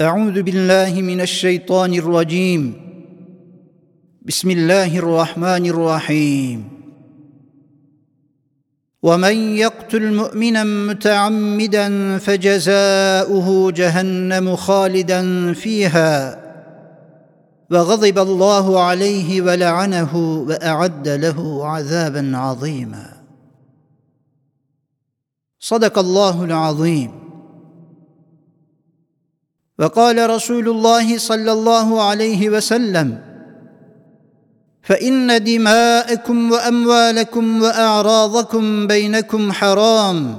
أعوذ بالله من الشيطان الرجيم. بسم الله الرحمن الرحيم. ومن يقتل مؤمنا متعمدا فجزاؤه جهنم خالدا فيها. وغضب الله عليه ولعنه وأعد له عذابا عظيما. صدق الله العظيم. وقال رسول الله صلى الله عليه وسلم فإن دماءكم وأموالكم وأعراضكم بينكم حرام.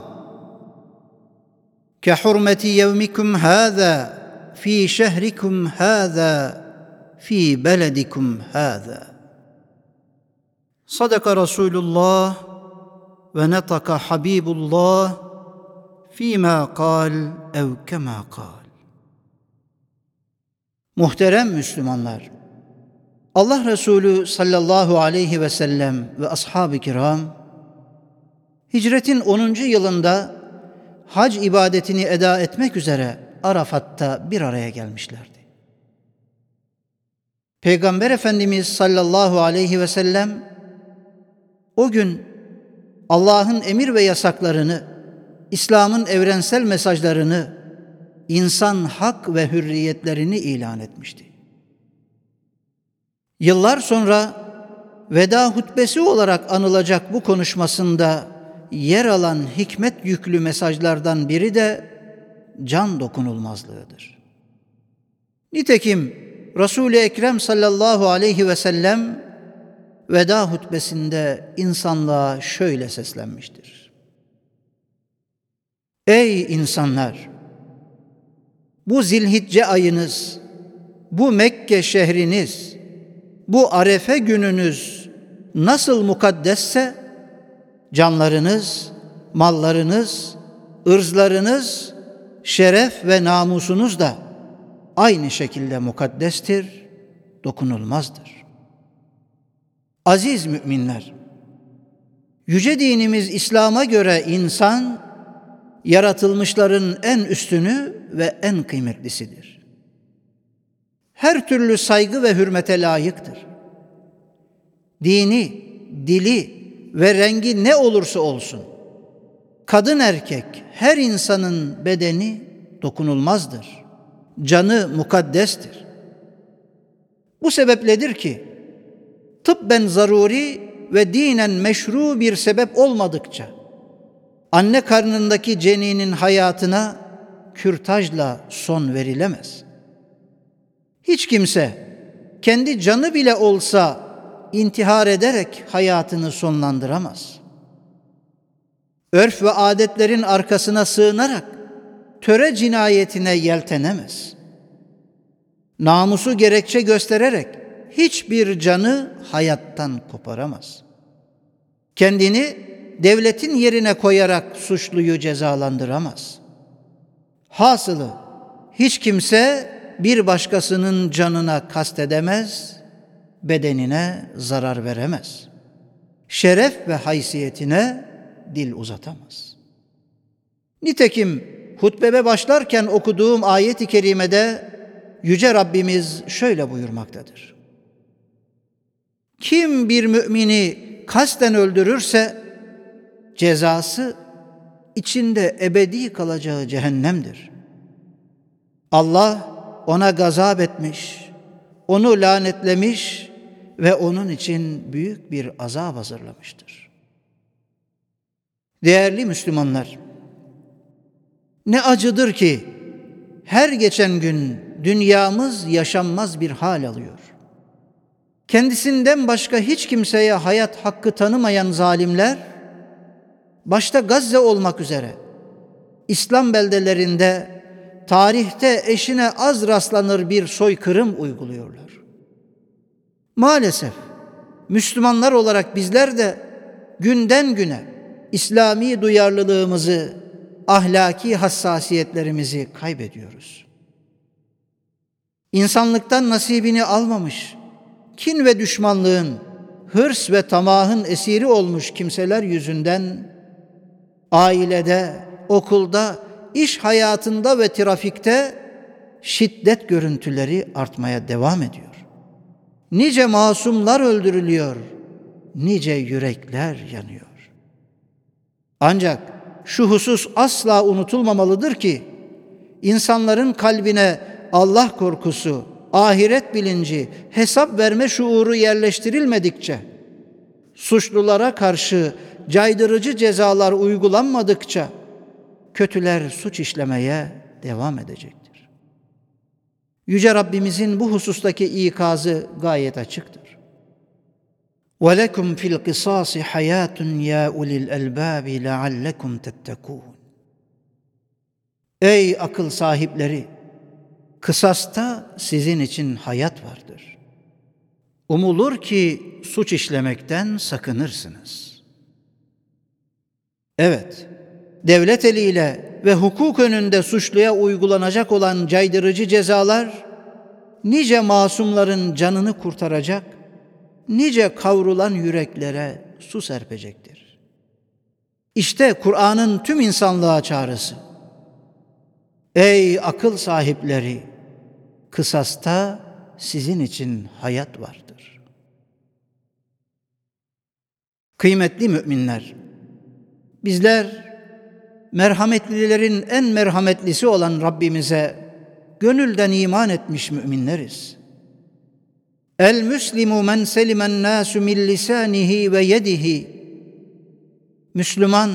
كحرمة يومكم هذا في شهركم هذا في بلدكم هذا. صدق رسول الله ونطق حبيب الله فيما قال أو كما قال. Muhterem Müslümanlar, Allah Resulü sallallahu aleyhi ve sellem ve ashab-ı kiram, hicretin 10. yılında hac ibadetini eda etmek üzere Arafat'ta bir araya gelmişlerdi. Peygamber Efendimiz sallallahu aleyhi ve sellem o gün Allah'ın emir ve yasaklarını, İslam'ın evrensel mesajlarını insan hak ve hürriyetlerini ilan etmişti. Yıllar sonra veda hutbesi olarak anılacak bu konuşmasında yer alan hikmet yüklü mesajlardan biri de can dokunulmazlığıdır. Nitekim Resul-i Ekrem sallallahu aleyhi ve sellem veda hutbesinde insanlığa şöyle seslenmiştir. Ey insanlar! Bu zilhicce ayınız, bu Mekke şehriniz, bu arefe gününüz nasıl mukaddesse, canlarınız, mallarınız, ırzlarınız, şeref ve namusunuz da aynı şekilde mukaddestir, dokunulmazdır. Aziz müminler, yüce dinimiz İslam'a göre insan yaratılmışların en üstünü ve en kıymetlisidir. Her türlü saygı ve hürmete layıktır. Dini, dili ve rengi ne olursa olsun, kadın erkek her insanın bedeni dokunulmazdır. Canı mukaddestir. Bu sebepledir ki tıbben zaruri ve dinen meşru bir sebep olmadıkça anne karnındaki ceninin hayatına kürtajla son verilemez. Hiç kimse kendi canı bile olsa intihar ederek hayatını sonlandıramaz. Örf ve adetlerin arkasına sığınarak töre cinayetine yeltenemez. Namusu gerekçe göstererek hiçbir canı hayattan koparamaz. Kendini devletin yerine koyarak suçluyu cezalandıramaz. Hasılı hiç kimse bir başkasının canına kastedemez, bedenine zarar veremez. Şeref ve haysiyetine dil uzatamaz. Nitekim hutbeme başlarken okuduğum ayet-i kerimede Yüce Rabbimiz şöyle buyurmaktadır. Kim bir mümini kasten öldürürse cezası içinde ebedi kalacağı cehennemdir. Allah ona gazap etmiş, onu lanetlemiş ve onun için büyük bir azap hazırlamıştır. Değerli Müslümanlar, ne acıdır ki her geçen gün dünyamız yaşanmaz bir hal alıyor. Kendisinden başka hiç kimseye hayat hakkı tanımayan zalimler başta Gazze olmak üzere İslam beldelerinde tarihte eşine az rastlanır bir soykırım uyguluyorlar. Maalesef Müslümanlar olarak bizler de günden güne İslami duyarlılığımızı, ahlaki hassasiyetlerimizi kaybediyoruz. İnsanlıktan nasibini almamış, kin ve düşmanlığın, hırs ve tamahın esiri olmuş kimseler yüzünden ailede, okulda, iş hayatında ve trafikte şiddet görüntüleri artmaya devam ediyor. Nice masumlar öldürülüyor, nice yürekler yanıyor. Ancak şu husus asla unutulmamalıdır ki insanların kalbine Allah korkusu, ahiret bilinci, hesap verme şuuru yerleştirilmedikçe, suçlulara karşı caydırıcı cezalar uygulanmadıkça kötüler suç işlemeye devam edecektir. Yüce Rabbimizin bu husustaki ikazı gayet açıktır. وَلَكُمْ فِي الْقِصَاصِ حَيَاتٌ يَا اُلِي الْاَلْبَابِ لَعَلَّكُمْ تَتَّقُونَ Ey akıl sahipleri! Kısasta sizin için hayat vardır. Umulur ki suç işlemekten sakınırsınız. Evet, devlet eliyle ve hukuk önünde suçluya uygulanacak olan caydırıcı cezalar, nice masumların canını kurtaracak, nice kavrulan yüreklere su serpecektir. İşte Kur'an'ın tüm insanlığa çağrısı. Ey akıl sahipleri! Kısasta sizin için hayat vardır. Kıymetli müminler, bizler merhametlilerin en merhametlisi olan Rabbimize gönülden iman etmiş müminleriz. El müslimu men selimen nasu min lisanihi ve yedihi. Müslüman,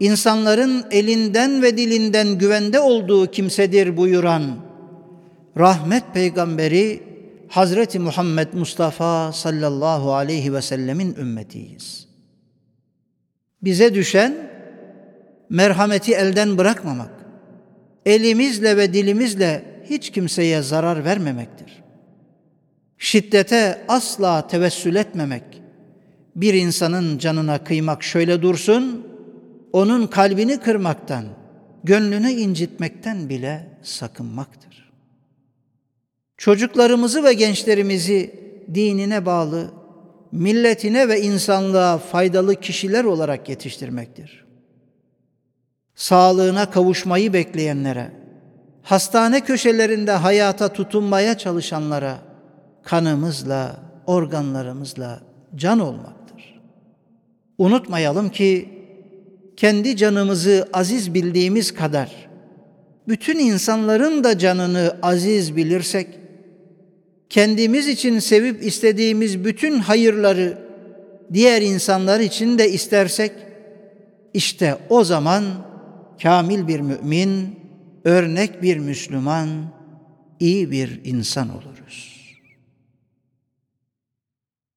insanların elinden ve dilinden güvende olduğu kimsedir buyuran rahmet peygamberi Hazreti Muhammed Mustafa sallallahu aleyhi ve sellemin ümmetiyiz. Bize düşen merhameti elden bırakmamak, elimizle ve dilimizle hiç kimseye zarar vermemektir. Şiddete asla tevessül etmemek, bir insanın canına kıymak şöyle dursun, onun kalbini kırmaktan, gönlünü incitmekten bile sakınmaktır. Çocuklarımızı ve gençlerimizi dinine bağlı, milletine ve insanlığa faydalı kişiler olarak yetiştirmektir. Sağlığına kavuşmayı bekleyenlere, hastane köşelerinde hayata tutunmaya çalışanlara kanımızla, organlarımızla can olmaktır. Unutmayalım ki kendi canımızı aziz bildiğimiz kadar bütün insanların da canını aziz bilirsek kendimiz için sevip istediğimiz bütün hayırları diğer insanlar için de istersek işte o zaman kamil bir mümin, örnek bir Müslüman, iyi bir insan oluruz.